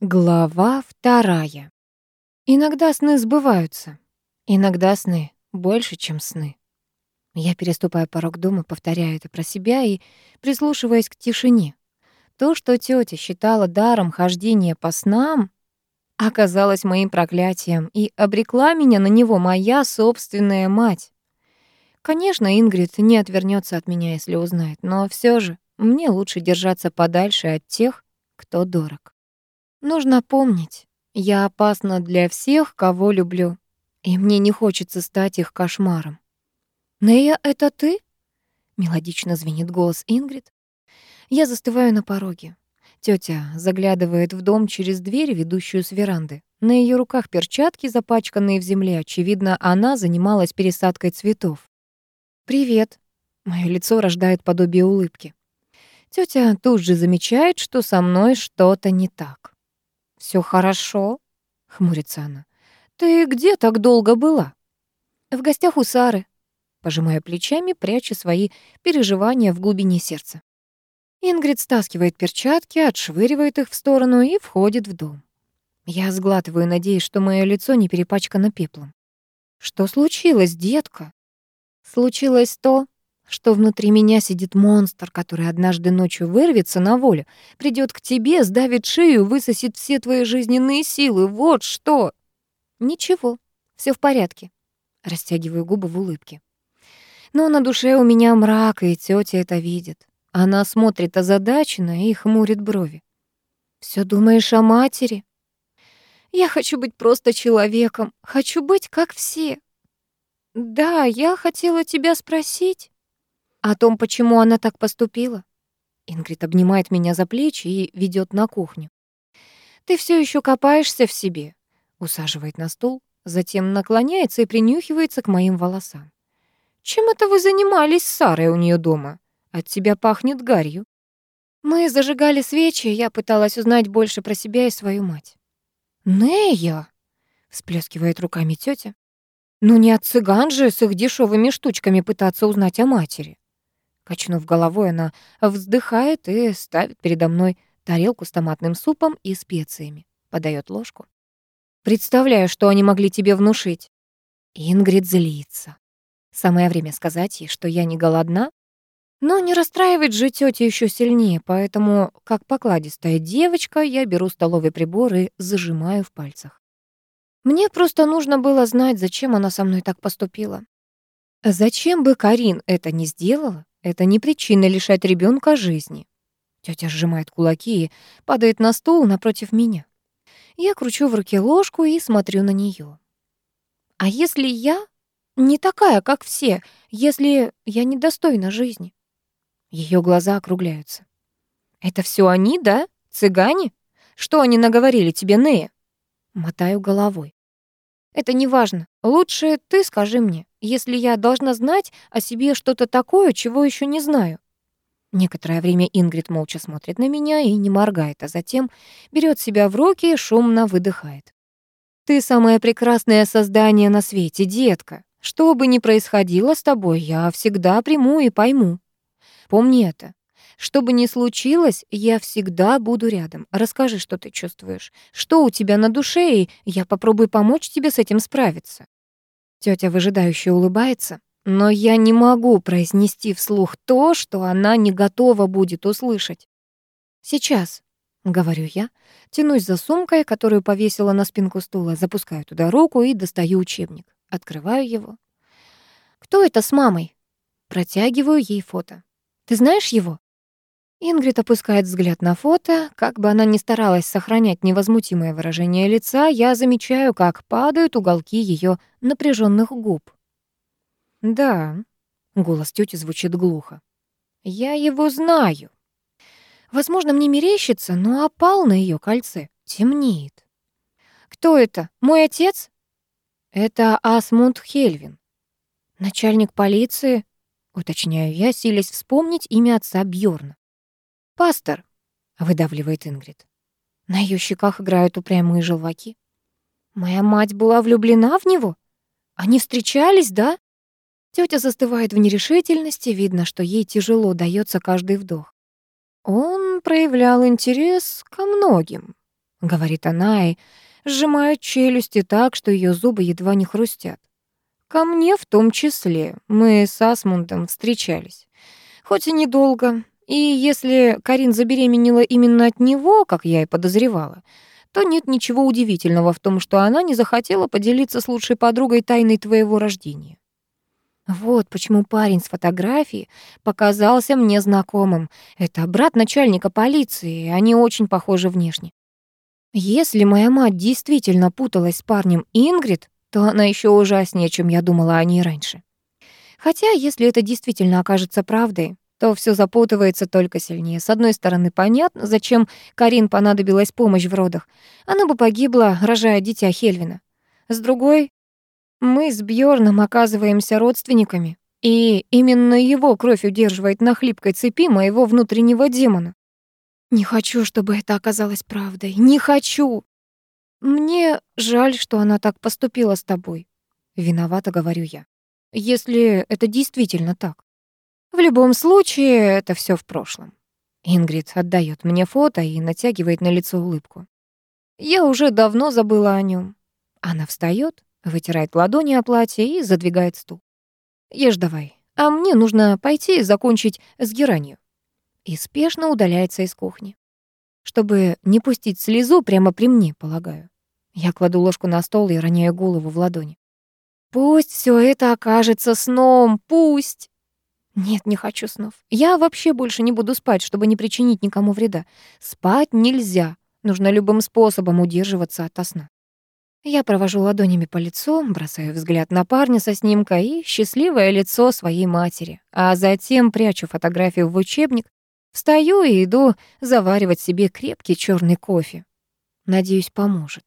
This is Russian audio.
Глава вторая. Иногда сны сбываются. Иногда сны больше, чем сны. Я переступаю порог дома, повторяю это про себя и прислушиваясь к тишине. То, что тетя считала даром хождения по снам, оказалось моим проклятием и обрекла меня на него моя собственная мать. Конечно, Ингрид не отвернется от меня, если узнает, но все же мне лучше держаться подальше от тех, кто дорог. Нужно помнить, я опасна для всех, кого люблю, и мне не хочется стать их кошмаром. «Нея, это ты?» — мелодично звенит голос Ингрид. Я застываю на пороге. Тётя заглядывает в дом через дверь, ведущую с веранды. На её руках перчатки, запачканные в земле. Очевидно, она занималась пересадкой цветов. «Привет». Моё лицо рождает подобие улыбки. Тётя тут же замечает, что со мной что-то не так. Все хорошо?» — хмурится она. «Ты где так долго была?» «В гостях у Сары», — пожимая плечами, пряча свои переживания в глубине сердца. Ингрид стаскивает перчатки, отшвыривает их в сторону и входит в дом. Я сглатываю, надеясь, что мое лицо не перепачкано пеплом. «Что случилось, детка?» «Случилось то, что внутри меня сидит монстр, который однажды ночью вырвется на волю, придет к тебе, сдавит шею, высосет все твои жизненные силы. Вот что. Ничего, все в порядке. Растягиваю губы в улыбке. Но на душе у меня мрак, и тетя это видит. Она смотрит озадаченно и хмурит брови. Все думаешь о матери? Я хочу быть просто человеком, хочу быть как все. Да, я хотела тебя спросить. О том, почему она так поступила? Ингрид обнимает меня за плечи и ведет на кухню. Ты все еще копаешься в себе, усаживает на стул, затем наклоняется и принюхивается к моим волосам. Чем это вы занимались с Сарой у нее дома? От тебя пахнет гарью. Мы зажигали свечи, я пыталась узнать больше про себя и свою мать. «Нея!» — всплескивает руками тетя. «Ну не от цыган же с их дешевыми штучками пытаться узнать о матери». Качнув головой, она вздыхает и ставит передо мной тарелку с томатным супом и специями. Подает ложку. Представляю, что они могли тебе внушить. Ингрид злится. Самое время сказать ей, что я не голодна. Но не расстраивать же тетю еще сильнее, поэтому, как покладистая девочка, я беру столовый прибор и зажимаю в пальцах. Мне просто нужно было знать, зачем она со мной так поступила. Зачем бы Карин это не сделала, это не причина лишать ребенка жизни. Тетя сжимает кулаки и падает на стул напротив меня. Я кручу в руке ложку и смотрю на нее. А если я не такая, как все, если я недостойна жизни? Ее глаза округляются. Это все они, да? Цыгане? Что они наговорили тебе, Нея? Мотаю головой. Это не важно. Лучше ты скажи мне если я должна знать о себе что-то такое, чего еще не знаю? Некоторое время Ингрид молча смотрит на меня и не моргает, а затем берет себя в руки и шумно выдыхает. «Ты самое прекрасное создание на свете, детка. Что бы ни происходило с тобой, я всегда приму и пойму. Помни это. Что бы ни случилось, я всегда буду рядом. Расскажи, что ты чувствуешь. Что у тебя на душе, и я попробую помочь тебе с этим справиться. Тётя выжидающе улыбается, но я не могу произнести вслух то, что она не готова будет услышать. «Сейчас», — говорю я, тянусь за сумкой, которую повесила на спинку стула, запускаю туда руку и достаю учебник. Открываю его. «Кто это с мамой?» Протягиваю ей фото. «Ты знаешь его?» Ингрид опускает взгляд на фото. Как бы она ни старалась сохранять невозмутимое выражение лица, я замечаю, как падают уголки ее напряженных губ. «Да», — голос тети звучит глухо, — «я его знаю». Возможно, мне мерещится, но опал на ее кольце темнеет. «Кто это? Мой отец?» «Это Асмунд Хельвин». «Начальник полиции?» — уточняю я, силясь вспомнить имя отца Бьорна. «Пастор», — выдавливает Ингрид. На ее щеках играют упрямые желваки. «Моя мать была влюблена в него? Они встречались, да?» Тетя застывает в нерешительности, видно, что ей тяжело дается каждый вдох. Он проявлял интерес ко многим. — говорит она и сжимает челюсти так, что ее зубы едва не хрустят. Ко мне в том числе. Мы с Асмундом встречались. Хоть и недолго. И если Карин забеременела именно от него, как я и подозревала, то нет ничего удивительного в том, что она не захотела поделиться с лучшей подругой тайной твоего рождения. Вот почему парень с фотографии показался мне знакомым. Это брат начальника полиции, они очень похожи внешне. Если моя мать действительно путалась с парнем Ингрид, то она еще ужаснее, чем я думала о ней раньше. Хотя, если это действительно окажется правдой, то все запутывается только сильнее. С одной стороны, понятно, зачем Карин понадобилась помощь в родах. Она бы погибла, рожая дитя Хельвина. С другой, мы с Бьорном оказываемся родственниками, и именно его кровь удерживает на хлипкой цепи моего внутреннего демона. Не хочу, чтобы это оказалось правдой. Не хочу. Мне жаль, что она так поступила с тобой. Виновата, говорю я. Если это действительно так. В любом случае, это все в прошлом. Ингрид отдает мне фото и натягивает на лицо улыбку. Я уже давно забыла о нем. Она встает, вытирает ладони о платье и задвигает стул. Ешь давай, а мне нужно пойти и закончить с геранью. И спешно удаляется из кухни. Чтобы не пустить слезу прямо при мне, полагаю. Я кладу ложку на стол и роняю голову в ладони. Пусть все это окажется сном, пусть. Нет, не хочу снов. Я вообще больше не буду спать, чтобы не причинить никому вреда. Спать нельзя. Нужно любым способом удерживаться от сна. Я провожу ладонями по лицу, бросаю взгляд на парня со снимка и счастливое лицо своей матери, а затем прячу фотографию в учебник, встаю и иду заваривать себе крепкий черный кофе. Надеюсь, поможет.